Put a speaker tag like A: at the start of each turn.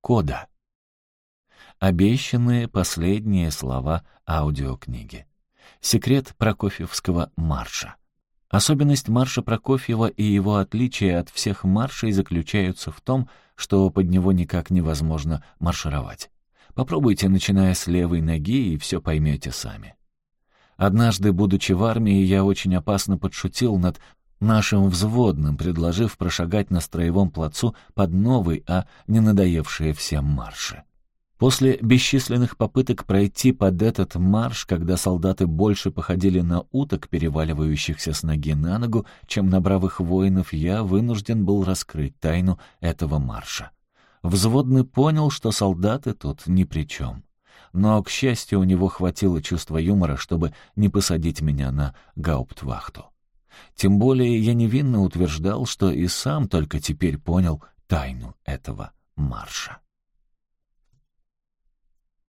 A: кода. Обещанные последние слова аудиокниги. Секрет Прокофьевского марша. Особенность марша Прокофьева и его отличие от всех маршей заключаются в том, что под него никак невозможно маршировать. Попробуйте, начиная с левой ноги, и все поймете сами. Однажды, будучи в армии, я очень опасно подшутил над нашим взводным, предложив прошагать на строевом плацу под новый, а не надоевшие всем марши. После бесчисленных попыток пройти под этот марш, когда солдаты больше походили на уток, переваливающихся с ноги на ногу, чем на бравых воинов, я вынужден был раскрыть тайну этого марша. Взводный понял, что солдаты тут ни при чем. Но, к счастью, у него хватило чувства юмора, чтобы не посадить меня на гауптвахту. Тем более я невинно утверждал, что и сам только теперь понял тайну этого марша.